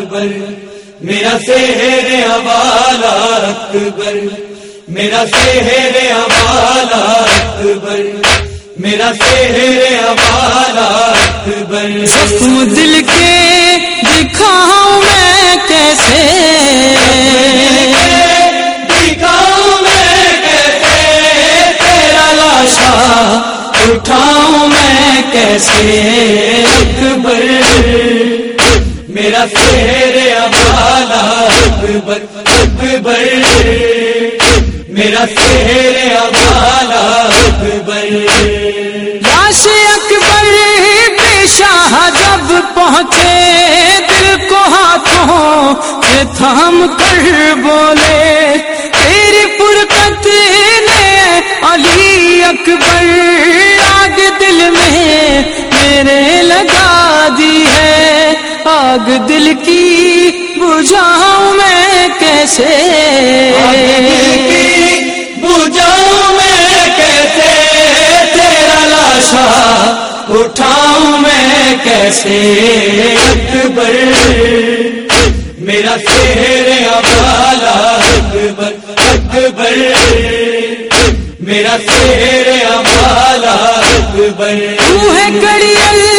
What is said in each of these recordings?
اکبر، میرا شہر ابالا اکبر، میرا شہر ابالا اکبر، میرا شہر ابالا اکبر۔ زخم دل کے میرا شیر ابالا اکبر اکبر میرا شیر ابالا اکبر لاش اکبر پیشہ جب پہنچے دل کو ہاتھوں سے تھام کر بولے آگ دل کی بجھاؤں میں کیسے؟ بجاؤں میں کیسے؟ تیرا لاشا اٹھاؤں میں کیسے؟ اکبر میرا شیر ابالا اکبر اکبر میرا شیر ابالا اکبر۔ تو ہے کڑیل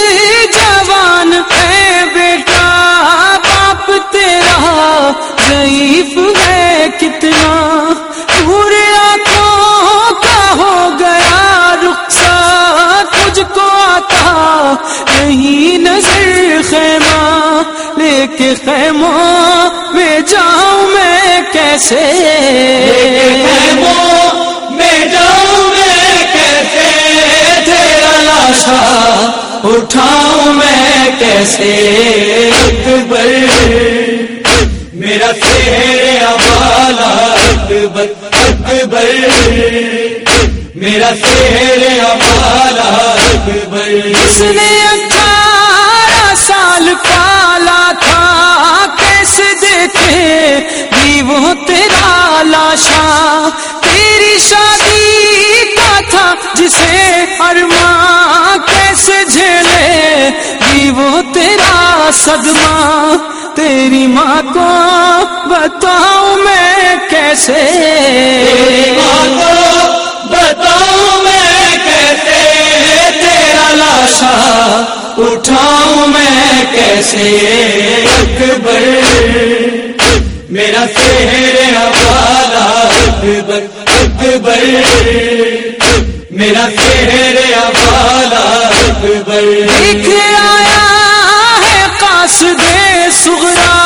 کتنا پورے آنکھوں کا ہو گیا رخصا تجھ کو آتا نہیں نظر خیمہ لے کے خیموں میں جاؤں میں کیسے؟ میں جاؤں میں کیسے؟ تیرا لاشا اٹھاؤں میں کیسے؟ اکبر میرا شیر ابالا اکبر اکبر۔ میرا شیر ابالا اکبر۔ اس نے اٹھارہ سال پالا تھا، کیسے دیکھے؟ بھی وہ تیرا لاشا تیری شادی کا تھا، جسے ارماں کیسے جھیلے؟ بھی وہ تیرا صدمہ۔ تیری ماں کو بتاؤں میں کیسے؟ ماں کو بتاؤں میں کیسے؟ تیرا لاشا اٹھاؤں میں کیسے؟ اکبر میرا شہر ابالا اکبر اکبر میرا شہر ابالا اکبر۔ سغرا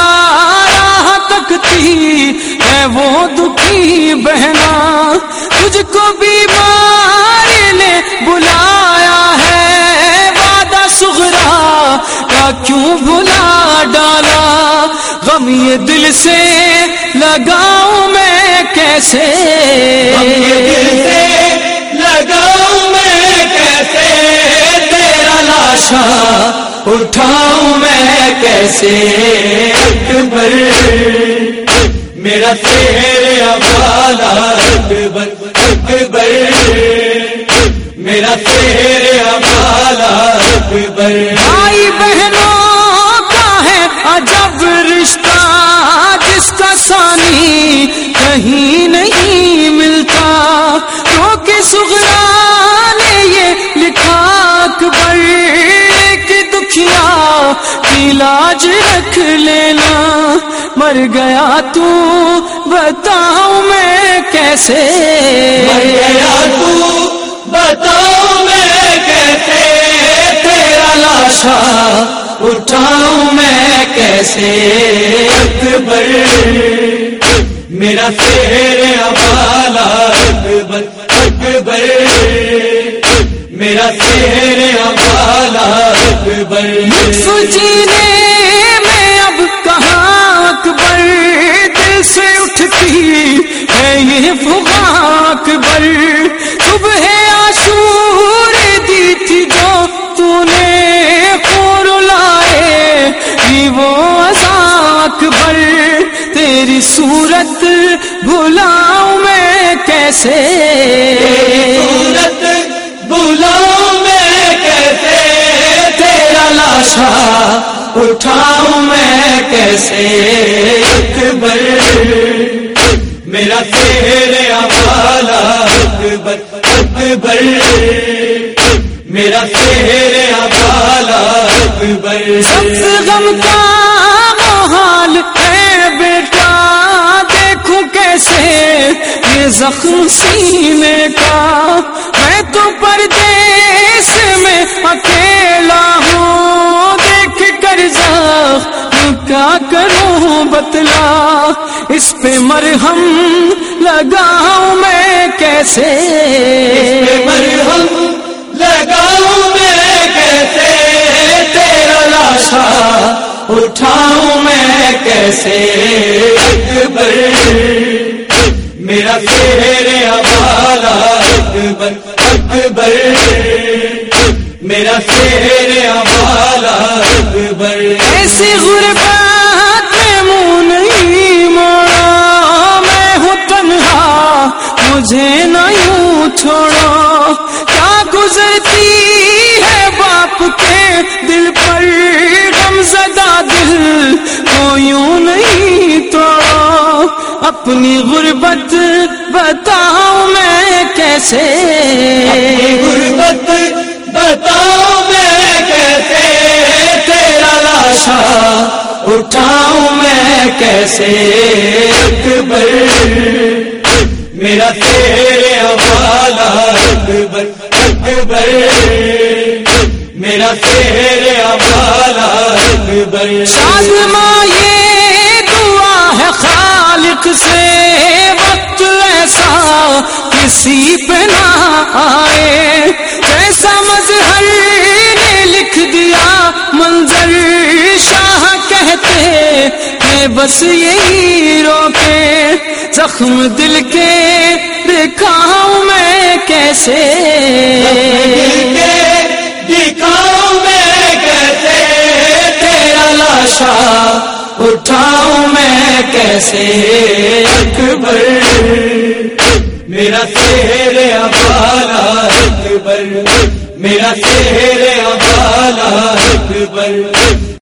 راہ تکتی ہے وہ دکھی بہنا، تجھ کو بیمار نے بلایا ہے۔ وعدہ سغرا کا کیوں بھلا ڈالا؟ غم یہ دل سے لگاؤں میں کیسے؟ دل سے لگاؤں میں کیسے؟ تیرا لاشا اٹھاؤں میں کیسے اکبر میرا شیر ابالا اکبر اکبر میرا شیر ابالا اکبر بھائی بہنوں، کا ہے عجب رشتہ؟ جس کا ثانی کہیں دکھیا کی لاج رکھ لینا۔ مر گیا تو بتاؤں میں کیسے۔ مر گیا تو بتاؤں میں کیسے۔ تیرا لاشا اٹھاؤں میں کیسے۔ اکبر میرا شیر ابالا اکبر اکبر میرا شیر ابالا اکبر۔ سوچینے میں اب کہاں اکبر؟ دل سے اٹھتی ہے یہ فغاں اکبر۔ صبح عاشور دی تھی جو تو نے خور لائے یہ وہ ازاں اکبر۔ تیری صورت بھلاؤں میں کیسے؟ صورت کیسے اٹھاؤں میں کیسے اکبر میرا تیرے والا اکبر اکبر میرا تیرے والا اکبر سب غم کا محال ہے بیٹا، دیکھوں کیسے یہ زخم سینے کا۔ کروں بتلا اس پہ مرہم لگاؤں میں کیسے؟ مرہم لگاؤں میں کیسے؟ تیرا لاشا اٹھاؤں میں کیسے؟ اکبر میرا تیرے والا اکبر اکبر میرا تیرے والا اکبر ایسی غربت مجھے نہ یوں چھوڑو۔ کیا گزرتی ہے باپ کے دل پر؟ غم زدہ دل کو یوں نہیں توڑو۔ اپنی غربت بتاؤ میں کیسے؟ غربت بتاؤ میں کیسے؟ تیرا لاشا اٹھاؤں میں کیسے؟ میرا تیرے حوالہ اکبر اکبر۔ میرا تیرے حوالہ اکبر۔ بس یہی روکے، زخم دل کے، دکھاؤں میں کیسے؟ دکھاؤں میں کیسے؟ تیرا لاشا اٹھاؤں میں کیسے؟ اکبر، میرا تیرے ابالا، اکبر، میرا تیرے ابالا، اکبر۔